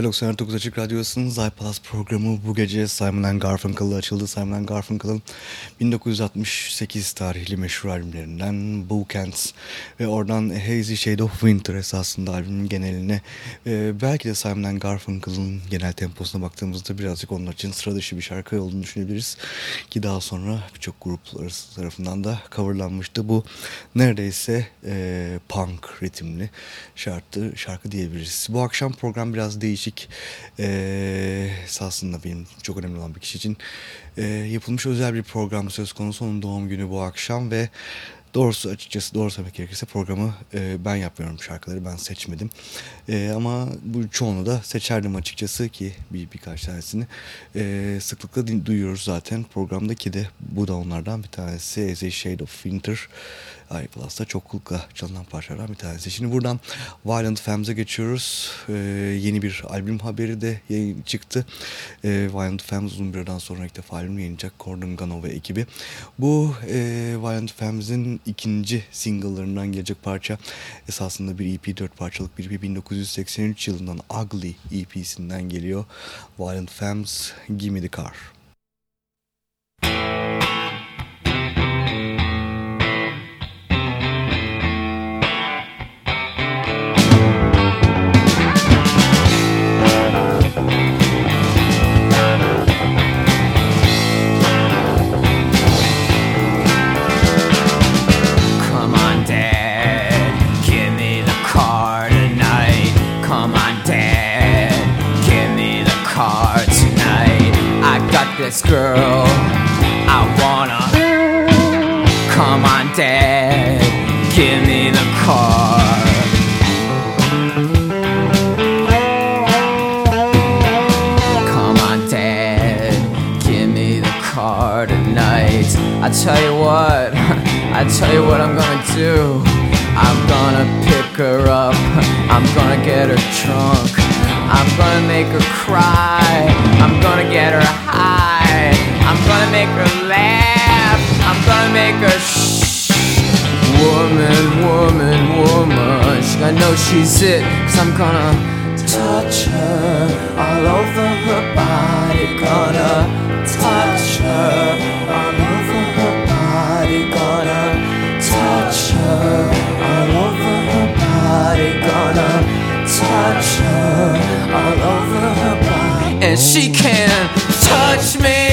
geceler 99 Açık Radyosu'nun iPlus programı bu gece Simon Garfunkel'la açıldı. Simon Garfunkel'ın 1968 tarihli meşhur albümlerinden Bookends ve oradan Hazy Shade of Winter esasında albümün geneline e, belki de Simon Garfunkel'ın genel temposuna baktığımızda birazcık onlar için sıra dışı bir şarkı olduğunu düşünebiliriz. Ki daha sonra birçok gruplar tarafından da coverlanmıştı. Bu neredeyse e, punk ritimli şarkı, şarkı diyebiliriz. Bu akşam program biraz değişik. E, esasında benim çok önemli olan bir kişi için. E, yapılmış özel bir program söz konusu. Onun doğum günü bu akşam ve Doğrusu açıkçası doğru söylemek gerekirse programı e, ben yapmıyorum şarkıları ben seçmedim. E, ama bu çoğunu da seçerdim açıkçası ki bir birkaç tanesini. E, sıklıkla duyuyoruz zaten programda ki de. Bu da onlardan bir tanesi. As a Shade of Winter iPlus'ta çoklukla çalınan parçalardan bir tanesi. Şimdi buradan Violent Fems'e geçiyoruz. Ee, yeni bir albüm haberi de çıktı. Ee, Violent Femmes uzun bir aradan sonra ilk defa albüm yayınlayacak Gordon Gano ve ekibi. Bu e, Violent Fems'in ikinci single'larından gelecek parça esasında bir EP, dört parçalık bir EP 1983 yılından Ugly EP'sinden geliyor. Violent Femmes, Gimme the Car. This girl. I wanna. Come on, Dad, give me the car. Come on, Dad, give me the car tonight. I tell you what, I tell you what I'm gonna do. I'm gonna pick her up, I'm gonna get her drunk. I'm gonna make her cry. I'm gonna get her high. I'm gonna make her laugh. I'm gonna make her shh. Woman, woman, woman. Gonna know she's it. Cause I'm gonna touch her all over her body. Gonna touch her all over her body. Gonna touch her all over her body. Gonna touch her all over her body. And she can touch me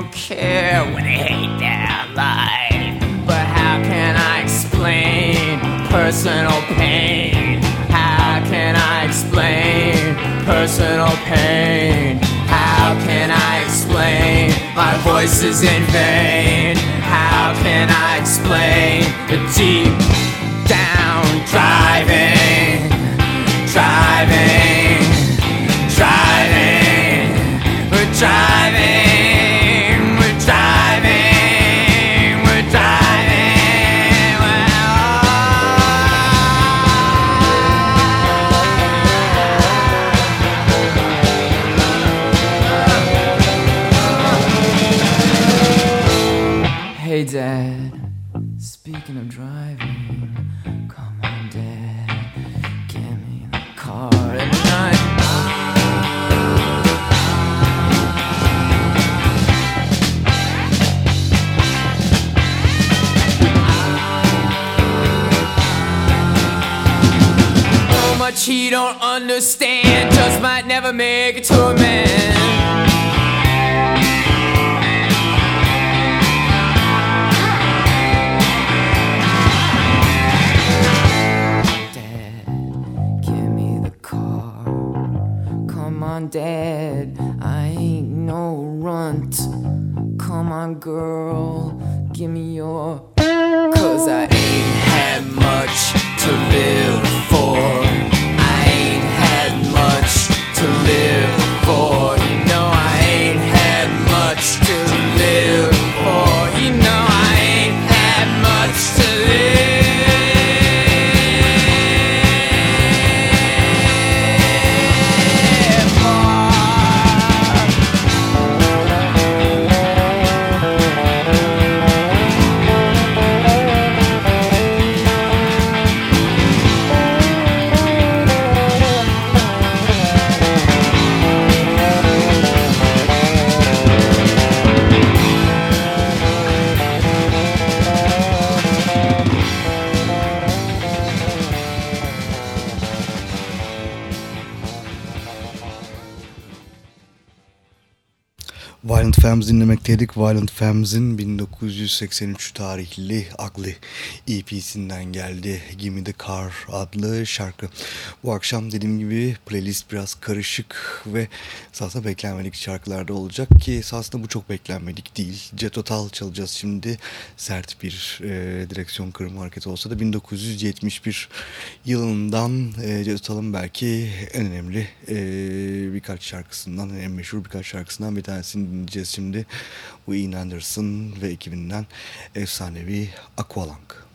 don't care when they hate their life. But how can I explain personal pain? How can I explain personal pain? How can I explain my voice is in vain? How can I explain the deep down driving, driving, driving, he don't understand, just might never make it to a man. Dad, give me the car. Come on, Dad, I ain't no runt. Come on, girl, give me your. Cause I ain't had much to live for. Dinlemekteydik. Violent Femmes'in 1983 tarihli Ugly EP'sinden geldi. Gimme the Car adlı şarkı. Bu akşam dediğim gibi playlist biraz karışık ve esasında beklenmedik şarkılarda olacak ki esasında bu çok beklenmedik değil. Jet Total çalacağız şimdi. Sert bir e, direksiyon kırma hareketi olsa da 1971 yılından e, Jet Total'ın belki en önemli e, birkaç şarkısından, en meşhur birkaç şarkısından bir tanesini dinleyeceğiz şimdi. Ian Anderson ve ekibinden efsanevi Aqualung.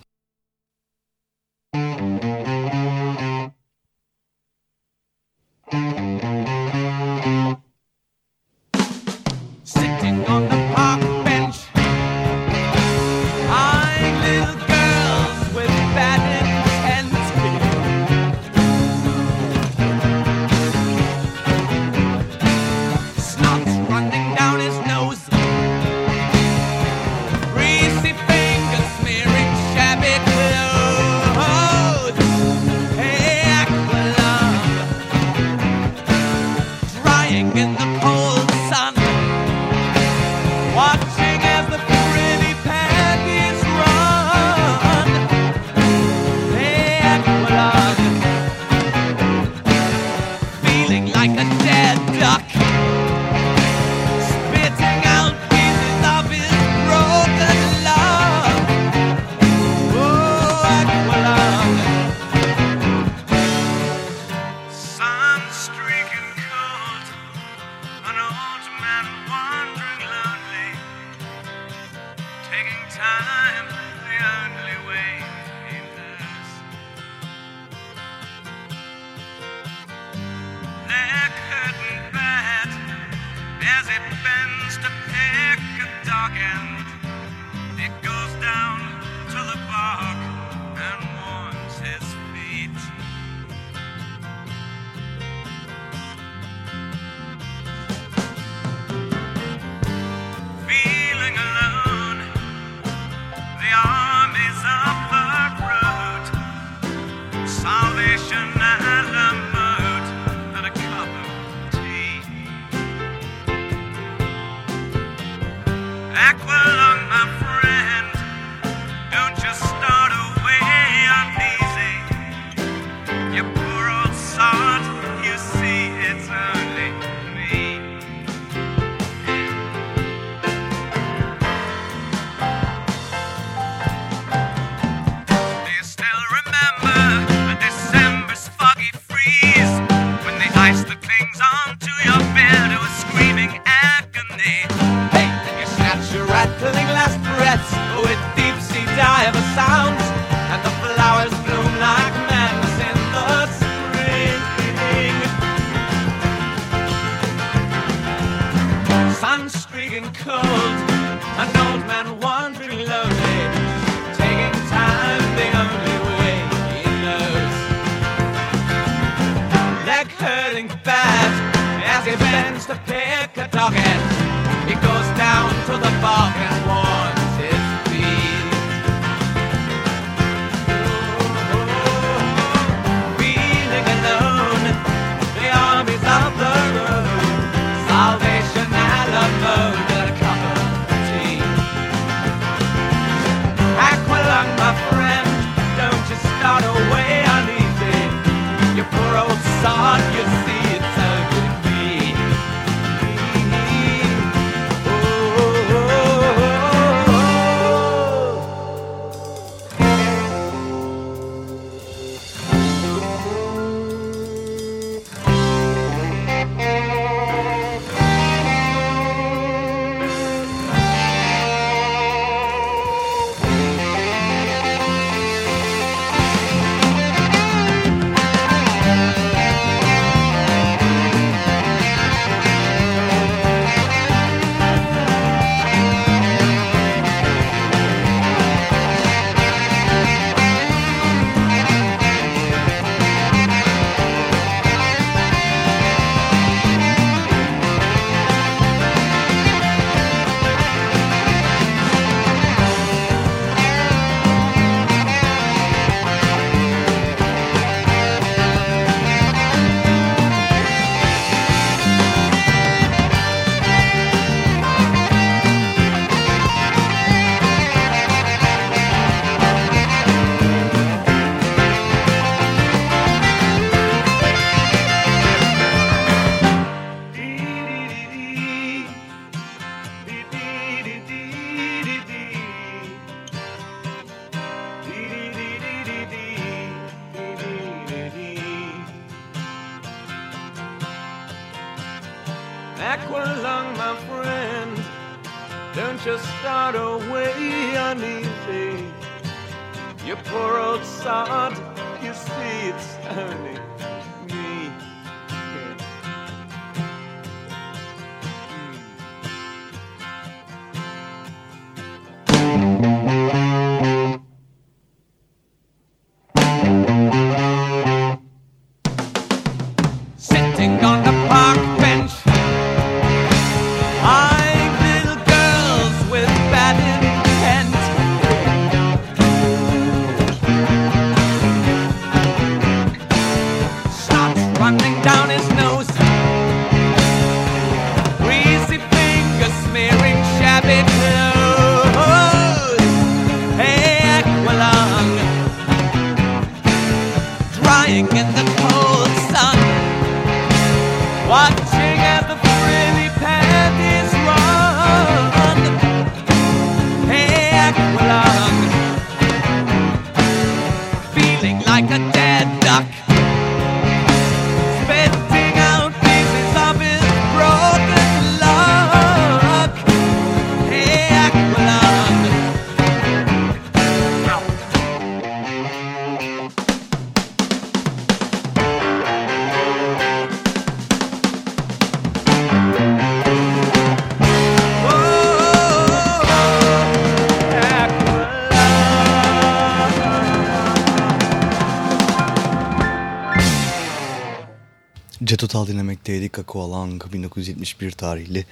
Total dinlemekteydik. Aqualung 1971 tarihli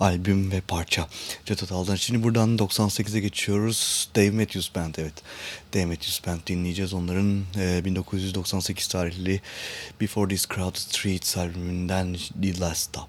albüm ve parça. Jet Total'dan. Şimdi buradan 98'e geçiyoruz. Dave Matthews Band evet. Dave Matthews Band dinleyeceğiz. Onların e, 1998 tarihli Before These Crowded Streets albümünden The Last Stop.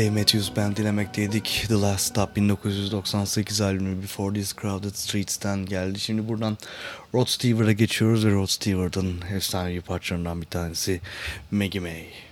Dave Matthews Band dinlemekteydik. The Last Stop 1998 albümü Before These Crowded Streets'ten geldi. Şimdi buradan Rod Stewart'a geçiyoruz ve Rod Stewart'ın efsanevi parçalarından bir tanesi Maggie May.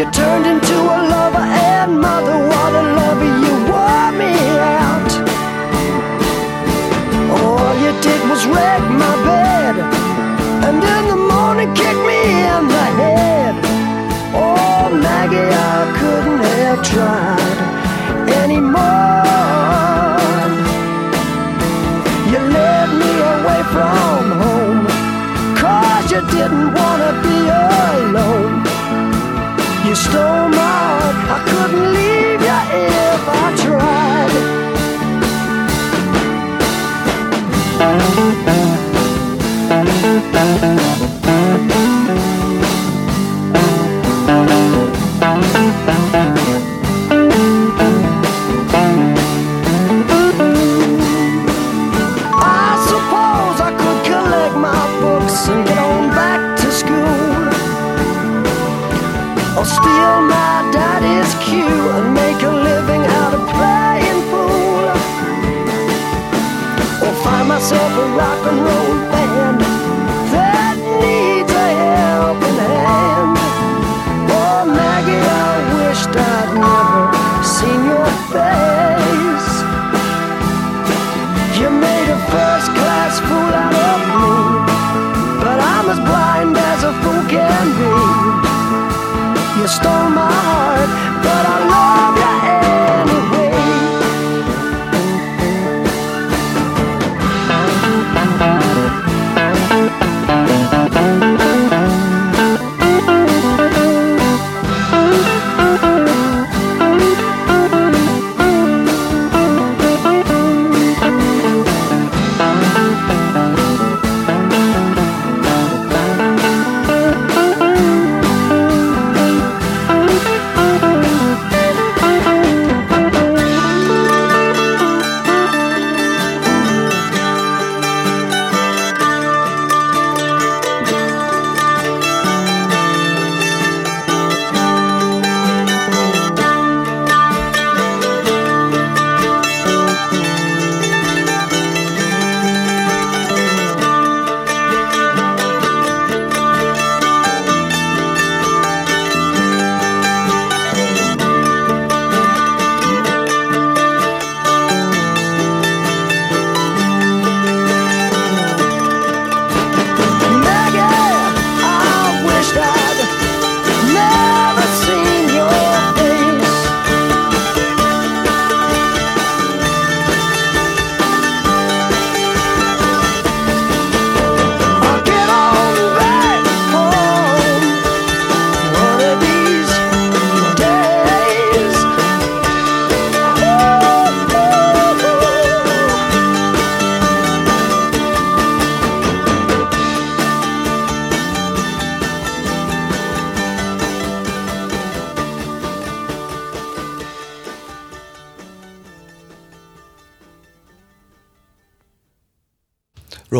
You turned into a lover and mother. What a lover you wore me out. All you did was wreck my bed, and in the morning kick me in the head. Oh, Maggie, I couldn't have tried You stole my heart, I couldn't leave you if I I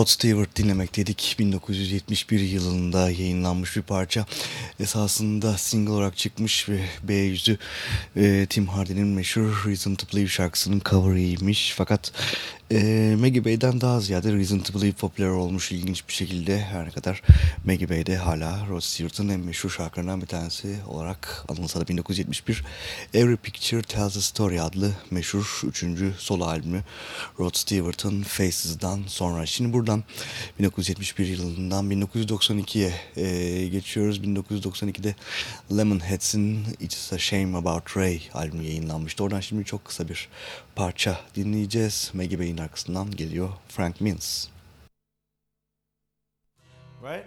Rod Stewart dinlemekteydik. 1971 yılında yayınlanmış bir parça. Esasında single olarak çıkmış ve B yüzü e, Tim Hardy'nin meşhur Reason to Believe şarkısının cover'ıymış. Fakat e, Maggie Bay'den daha ziyade Reason to Believe popüler olmuş ilginç bir şekilde. Her ne kadar Maggie Bay hala Rod Stewart'ın en meşhur şarkılarından bir tanesi olarak anılsa da 1971 Every Picture Tells a Story adlı meşhur üçüncü solo albümü Rod Stewart'ın Faces'dan sonra. Şimdi buradan 1971 yılından 1992'ye e, geçiyoruz. 1992'de Lemonheads'in It's a Shame About Ray albümü yayınlanmıştı. Oradan şimdi çok kısa bir parça dinleyeceğiz. Maggie Bay'in arkasından geliyor Frank Mintz. Right?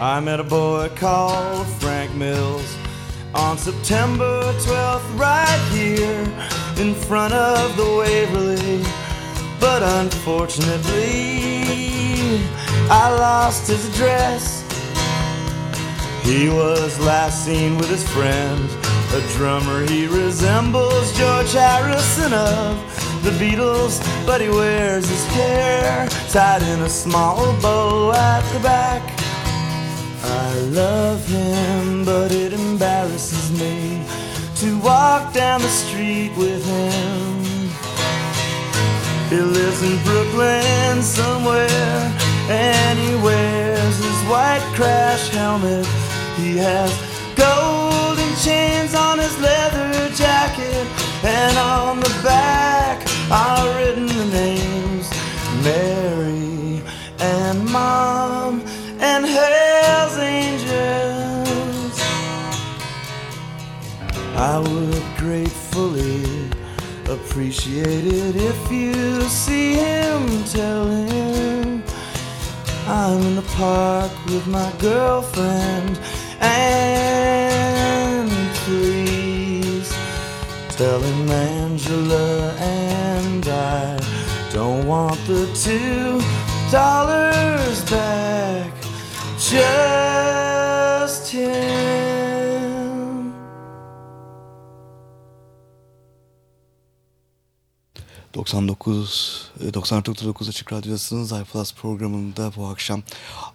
I met a boy called Frank Mills on September 12th, right here in front of the Waverly. But unfortunately, I lost his address. He was last seen with his friend, a drummer he resembles George Harrison of the Beatles, but he wears his hair tied in a small bow at the back. I love him, but it embarrasses me to walk down the street with him. He lives in Brooklyn somewhere, and he wears his white crash helmet. He has golden chains on his leather jacket, and on the back are written the names Mary and Mom and Hell's Angels. I would gratefully appreciate it if you see him tell him I'm in the park with my girlfriend. And please tell him Angela and I don't want the two dollars back. Just him. 99 99 Açık Radyo'dasınız. iPlus programında bu akşam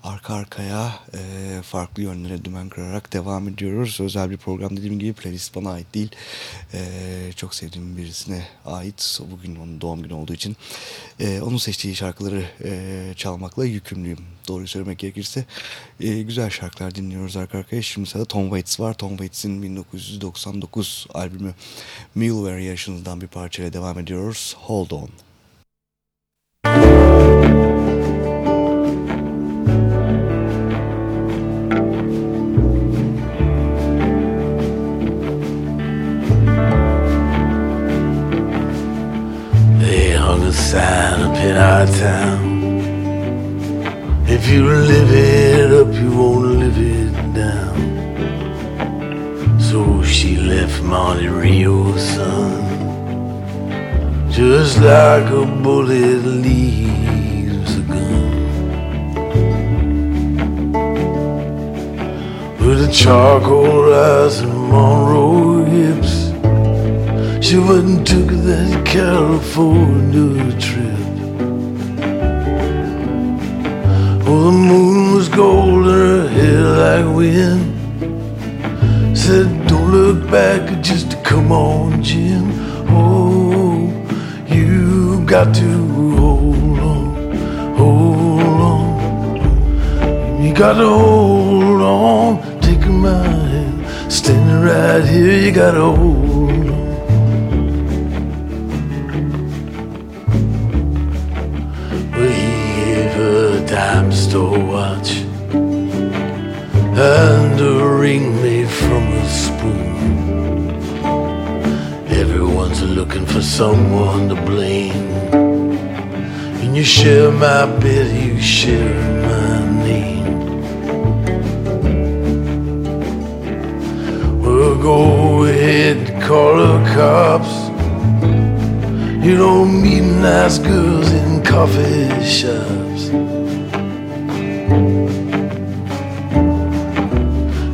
arka arkaya e, farklı yönlere dümen kırarak devam ediyoruz. Özel bir program dediğim gibi playlist bana ait değil. E, çok sevdiğim birisine ait. Bugün onun doğum günü olduğu için e, onun seçtiği şarkıları e, çalmakla yükümlüyüm. Doğruyu söylemek gerekirse e, güzel şarkılar dinliyoruz arka arkaya. Şimdi sırada Tom Waits var. Tom Waits'in 1999 albümü Mule Variations'dan bir parçayla devam ediyoruz. Hold On. On. You got to hold on, take my hand. Standing right here, you got to hold on. Well, he gave her a dime store watch and a ring made from a spoon. Everyone's looking for someone to blame. And you share my bed, you share shops.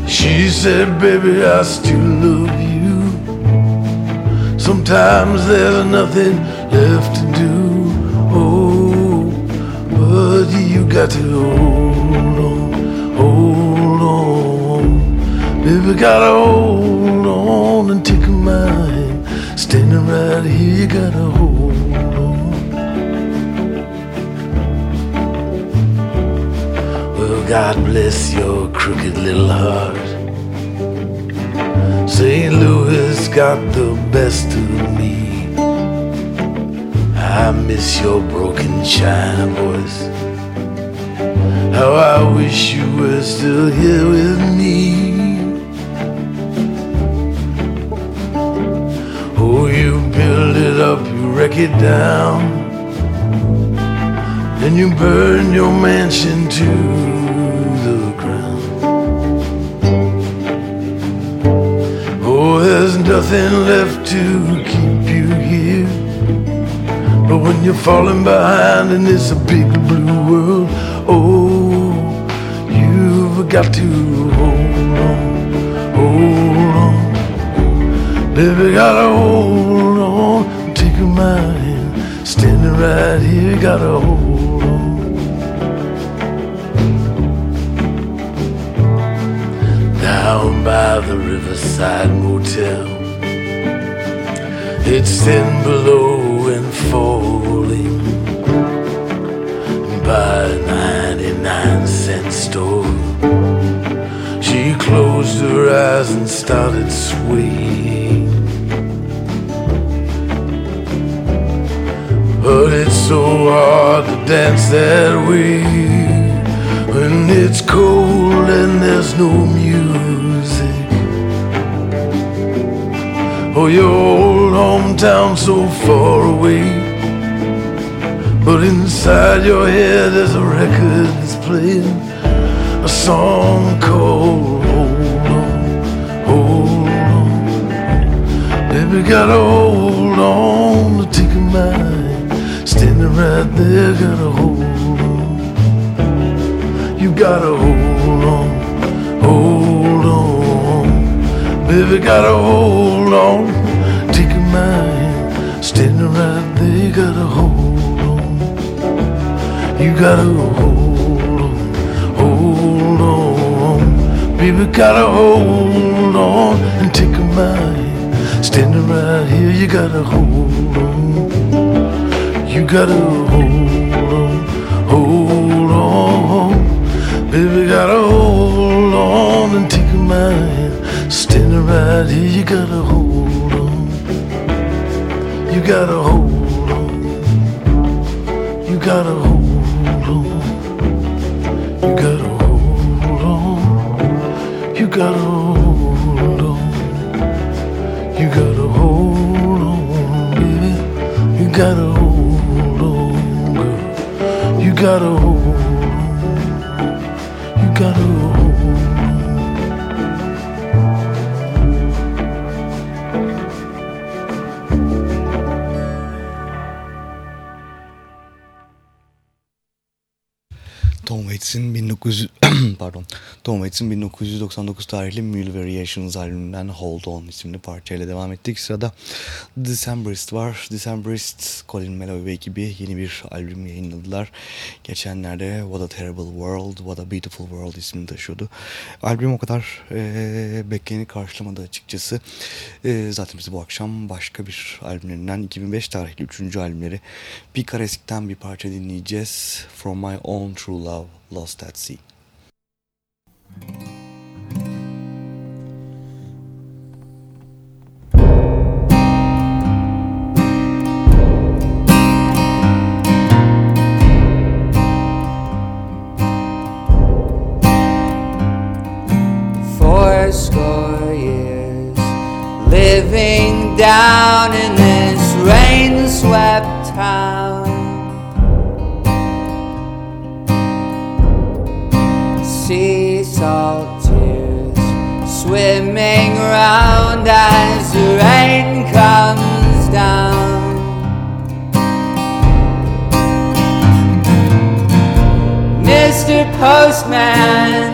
She said, baby, I still love you. Sometimes there's nothing left to do. Oh, but you got to hold on, hold on. Baby, gotta hold on and take my hand. Standing right here, you gotta hold God bless your crooked little heart. St. Louis got the best of me. I miss your broken china voice. How I wish you were still here with me. Oh, you build it up, you wreck it down. Then you burn your mansion to nothing left to keep you here. But when you're falling behind and it's a big blue world, oh, you've got to hold on, hold on. Baby, gotta hold on, take my hand, standing right here, gotta hold on. Down by the Riverside Motel. It's thin below and falling by a 99 cent store. She closed her eyes and started swaying. But it's so hard to dance that way when it's cold and there's no music. Oh, old hometown so far away. But inside your head there's a record that's playing a song called Hold On, Hold On. Baby, gotta hold on to take a mind. Standing right there, gotta hold on. You gotta hold on, hold on. Baby, gotta hold on, gotta hold on. You gotta hold on, hold on. Baby, gotta hold on and take a mind. Standing right here, you gotta hold on. You gotta hold on, hold on. Baby, gotta hold on and take a mind. Standing right here, you gotta hold on. You gotta hold gotta hold on. You gotta hold on. You gotta hold on. You gotta hold on, baby. You gotta hold on, girl. You gotta hold on. 1900 pardon Tom Waits'in 1999 tarihli Mule Variations albümünden Hold On isimli parçayla devam ettik. Sırada Decemberist var. Decemberist, Colin Meloy ve ekibi yeni bir albüm yayınladılar. Geçenlerde What a Terrible World, What a Beautiful World ismini taşıyordu. Albüm o kadar e, bekleyeni karşılamadı açıkçası. E, zaten biz bu akşam başka bir albümlerinden 2005 tarihli 3. albümleri Picaresk'ten bir parça dinleyeceğiz. From My Own True Love, Lost at Sea. Postman,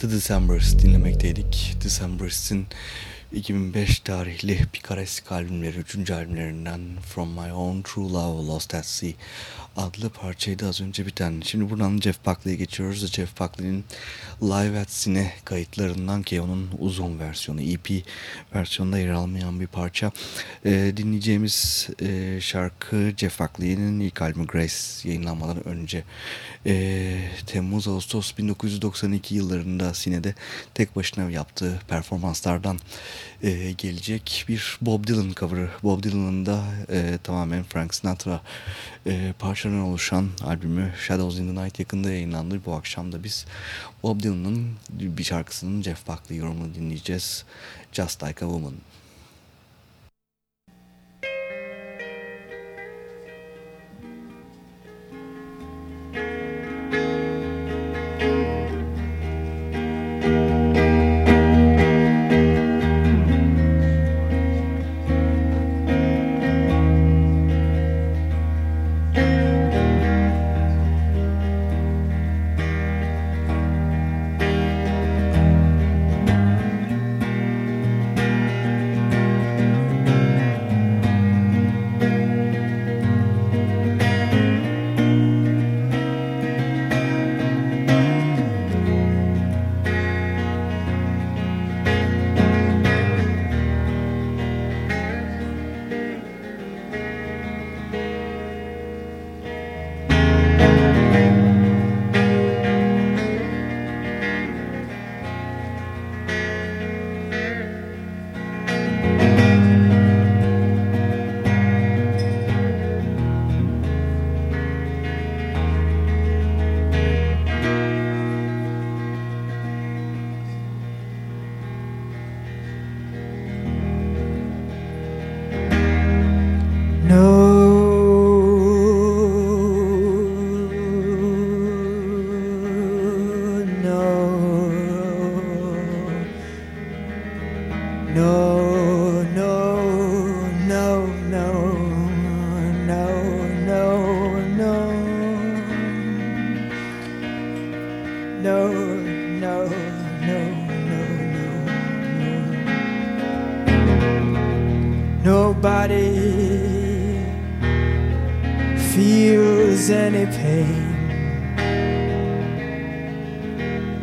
The Decembers dinlemekteydik. Decembers'in 2005 tarihli Picaresque albümleri, 3. albümlerinden From My Own True Love Lost at Sea adlı parçaydı az önce biten. Şimdi buradan Jeff Buckley'e geçiyoruz. Jeff Buckley'nin Live at Cine kayıtlarından ki onun uzun versiyonu, EP versiyonunda yer almayan bir parça. Ee, dinleyeceğimiz e, şarkı Jeff Buckley'nin ilk albümü Grace yayınlanmadan önce e, Temmuz-Ağustos 1992 yıllarında Sine'de tek başına yaptığı performanslardan e, gelecek bir Bob Dylan cover'ı. Bob Dylan'ın da e, tamamen Frank Sinatra e, parçalarından oluşan albümü Shadows in the Night yakında yayınlandı. Bu akşam da biz Bob Dylan'ın bir şarkısının Jeff Buckley yorumunu dinleyeceğiz. Just Like a Woman.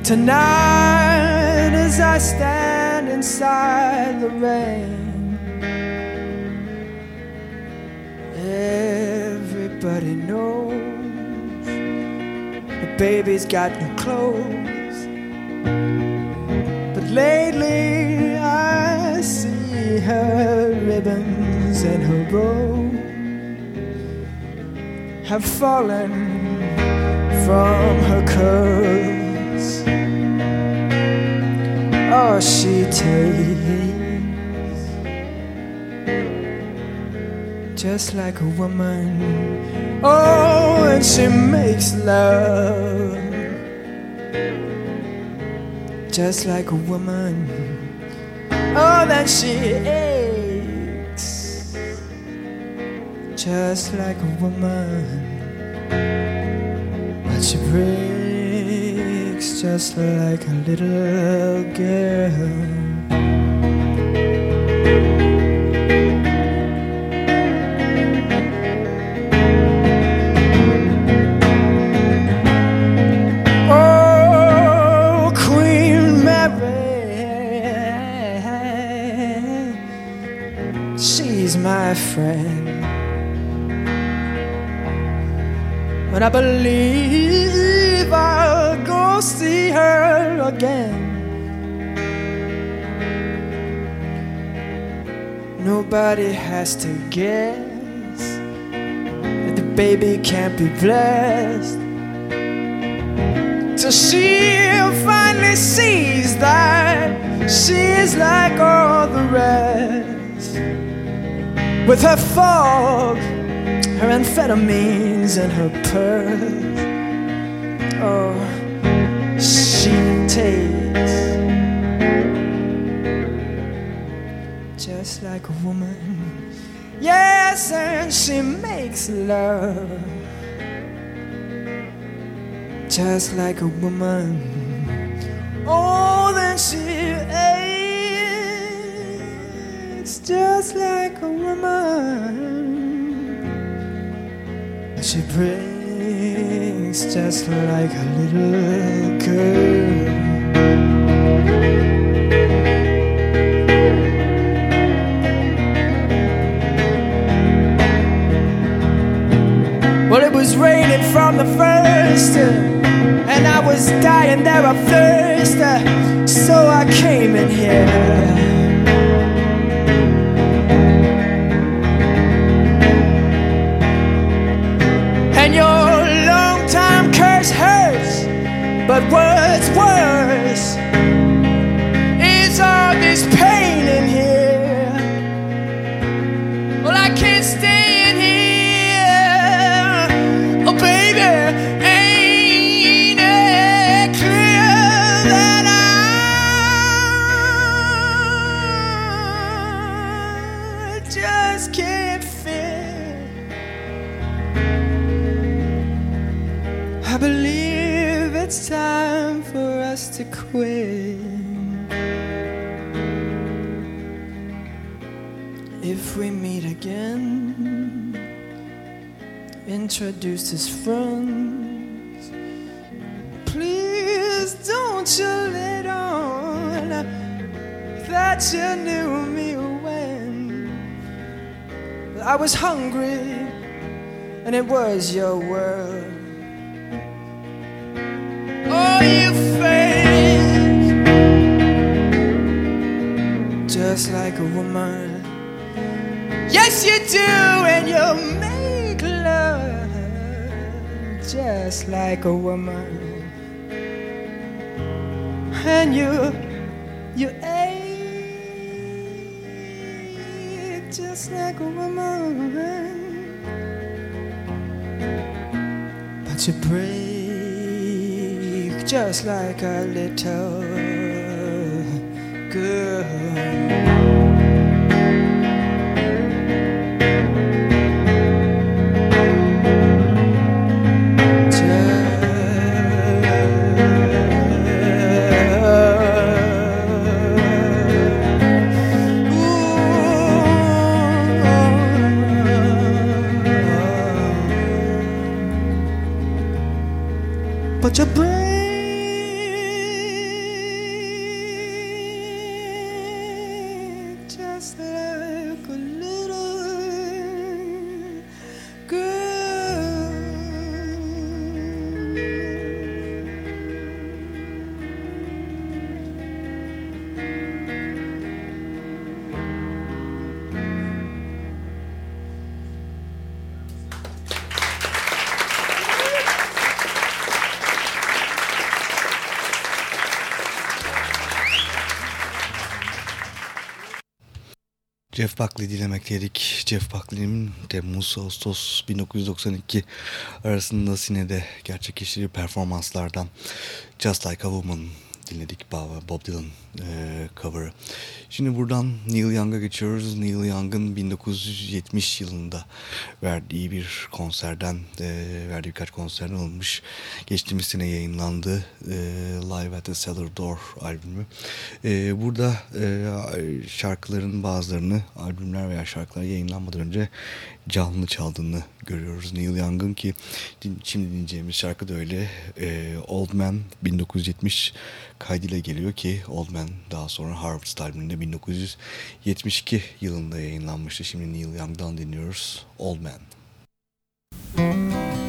Tonight, as I stand inside the rain, everybody knows the baby's got new clothes. But lately, I see her ribbons and her bow have fallen from her curls. Oh, she takes just like a woman. Oh, and she makes love just like a woman. Oh, then she aches just like a woman. Just like a little girl. Oh, Queen Mary, she's my friend. But I believe again. Nobody has to guess that the baby can't be blessed till she finally sees that she is like all the rest. With her fog, her amphetamines, and her purse, just like a woman. Yes, and she makes love just like a woman. Oh, then she aches just like a woman. She breaks just like a little girl. Was raining from the first, uh, and I was dying there of thirst, uh, so I came in here. And your long time curse hurts, but what's introduce his friends. Please don't you let on that you knew me when I was hungry and it was your world. Oh, you fake, just like a woman. Yes, you do, and you make love just like a woman. And you, you ache just like a woman. But you break just like a little girl. Jeff Buckley dinlemekteydik. Jeff Buckley'nin Temmuz-Ağustos 1992 arasında Sine'de gerçekleştirdiği performanslardan Just Like a Woman dinledik Bob Dylan e, cover'ı. Şimdi buradan Neil Young'a geçiyoruz. Neil Young'ın 1970 yılında verdiği bir konserden, e, verdiği birkaç konserden alınmış. Geçtiğimiz sene yayınlandı e, Live at the Cellar Door albümü. E, burada e, şarkıların bazılarını, albümler veya şarkılar yayınlanmadan önce canlı çaldığını görüyoruz Neil Young'ın ki şimdi dinleyeceğimiz şarkı da öyle. E, Old Man 1970 kaydıyla geliyor ki Old Man daha sonra Harvest albümünde 1972 yılında yayınlanmıştı. Şimdi Neil Young'dan dinliyoruz Old Man. Oh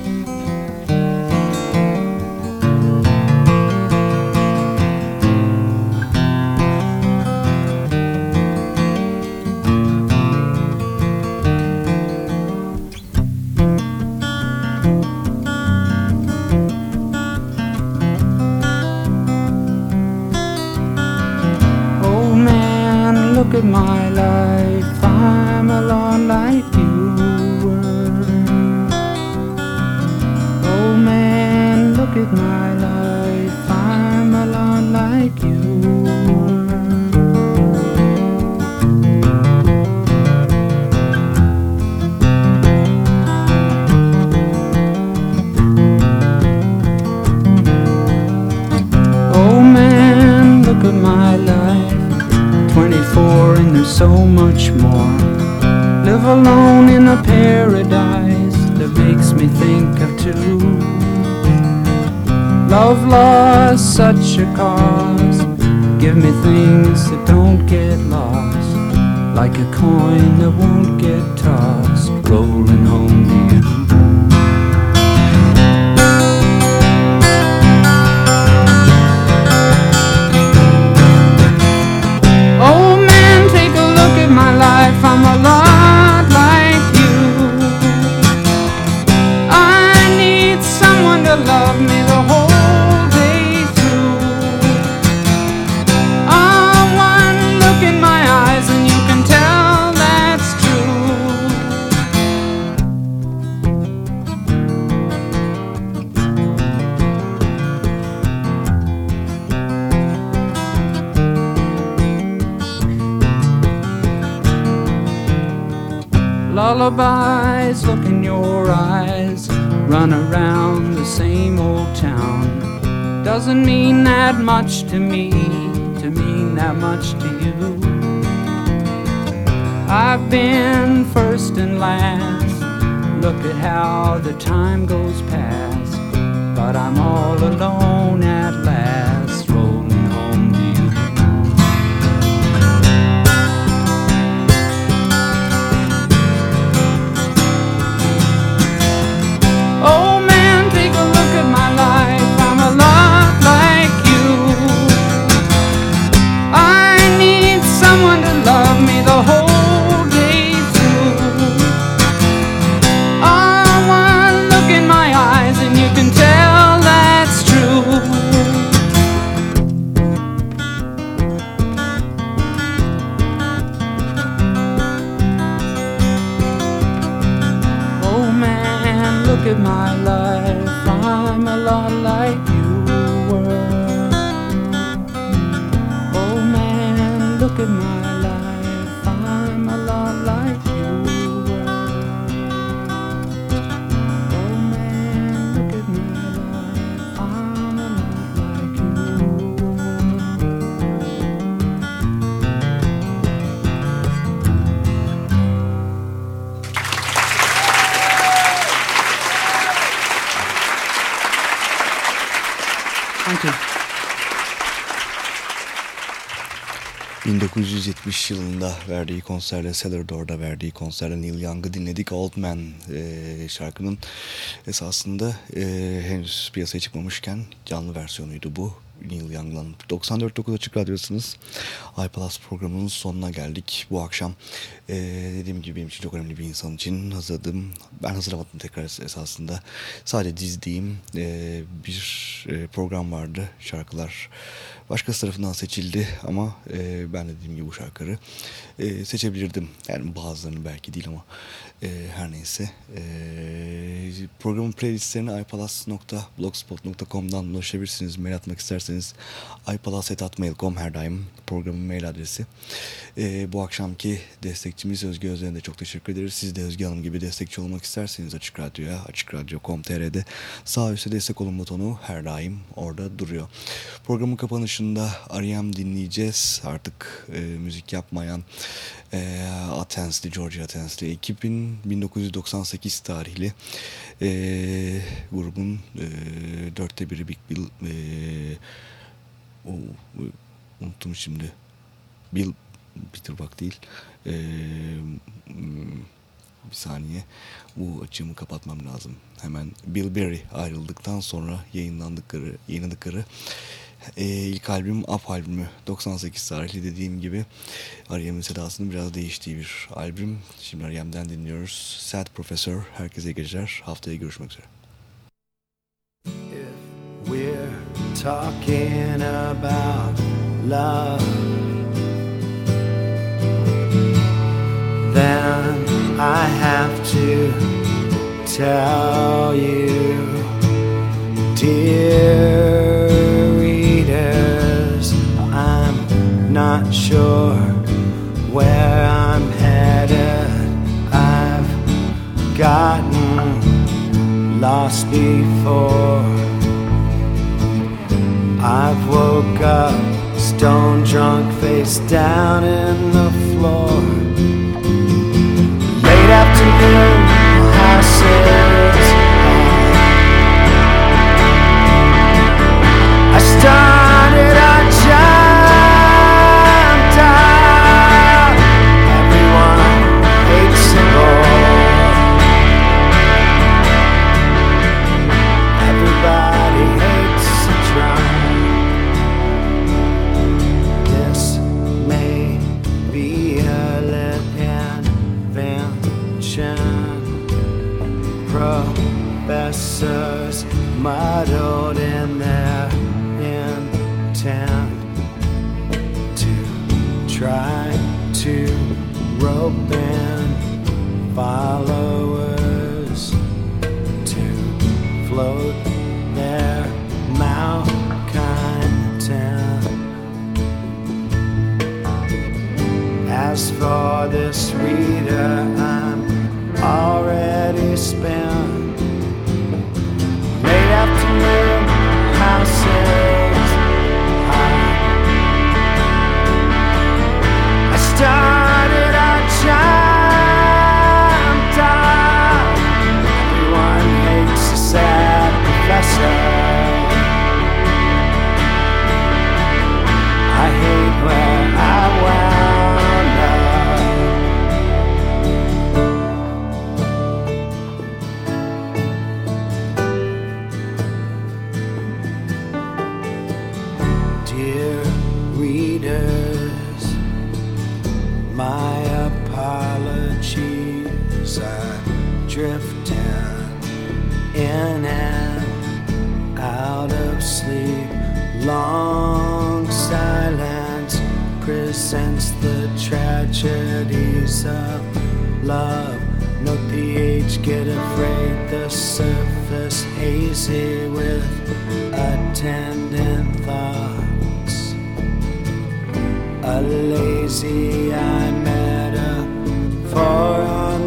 my life. Me things that don't get lost. Like a coin that won't first and last. Look at how the time goes past. But I'm all alone at last, 1970 yılında verdiği konserde Cellar Door'da verdiği konserde Neil Young'ı dinledik. Old Man e, şarkının esasında e, henüz piyasaya çıkmamışken canlı versiyonuydu bu. Neil Young'dan 94.9 Açık Radyosu'nuz. iPlus programının sonuna geldik. Bu akşam e, dediğim gibi benim için çok önemli bir insan için hazırladım. Ben hazırlamadım tekrar esasında. Sadece dizdiğim e, bir e, program vardı. Şarkılar başkası tarafından seçildi ama e, ben de dediğim gibi bu şarkıları e, seçebilirdim. Yani bazılarını belki değil ama e, her neyse. E, programın playlistlerine ipalas.blogspot.com'dan ulaşabilirsiniz. Mail atmak isterseniz ipalas.mail.com her daim programın mail adresi. E, bu akşamki destekçimiz Özge Özden'e de çok teşekkür ederiz. Siz de Özge Hanım gibi destekçi olmak isterseniz Açık Radyo'ya, açıkradyo.com.tr'de sağ üstte destek olun butonu her daim orada duruyor. Programın kapanışında R.E.M. dinleyeceğiz. Artık e, müzik yapmayan e, Athens'li, Georgia Athens'li ekibin 1998 tarihli e, grubun e, dörtte biri Big Bill e, o, unuttum şimdi Bill Peter Buck değil e, bir saniye bu açığımı kapatmam lazım hemen Bill Berry ayrıldıktan sonra yayınlandıkları yayınladıkları e, ilk albüm Up albümü 98 tarihli dediğim gibi R.E.M'in sedasının biraz değiştiği bir albüm. Şimdi R.E.M'den dinliyoruz. Sad Professor. Herkese geceler. Haftaya görüşmek üzere. If we're talking about love, then I have to tell you, dear not sure where I'm headed. I've gotten lost before. I've woke up stone drunk, face down in the floor. Late afternoon, houses. Tragedies love. Note the age, get afraid, the surface hazy with attendant thoughts. A lazy metaphor on the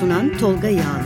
sunan Tolga Yağlı